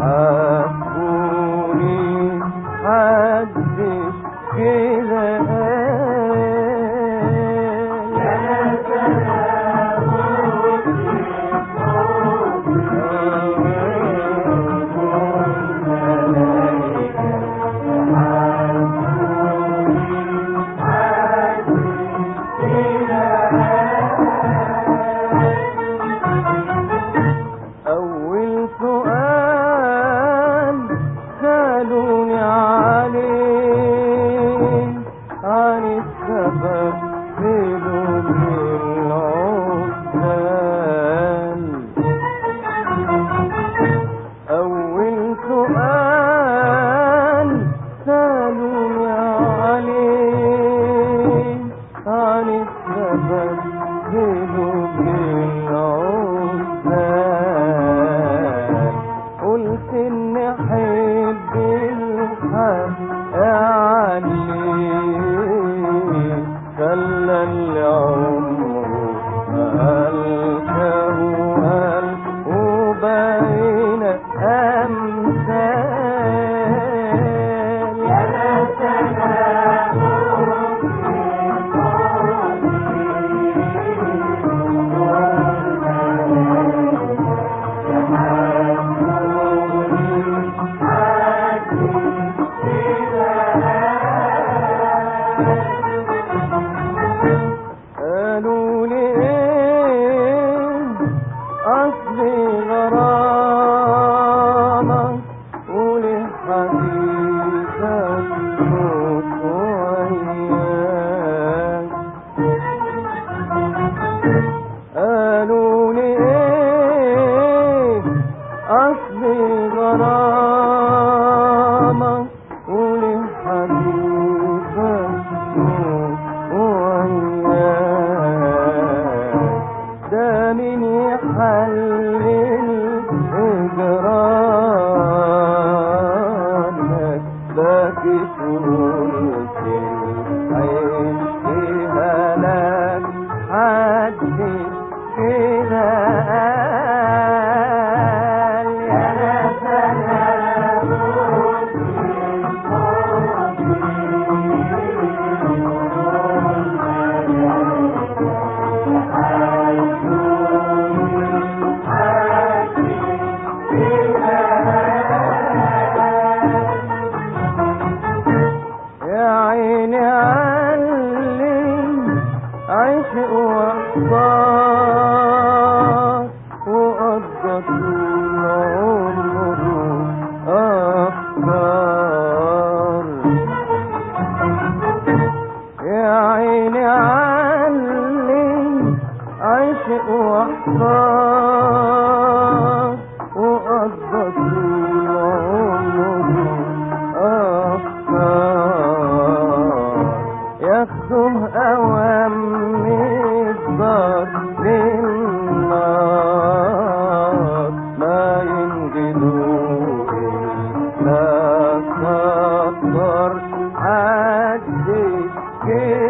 Uh... نحب الحبيب مين يحلل اجرامك باكي قلت العيش فيها لك حد كده عشق واحبار وقضى طول عمره أفكار. يا عيني علم عشق واحبار وقضى طول عمره أفكار. ياخدوه أوام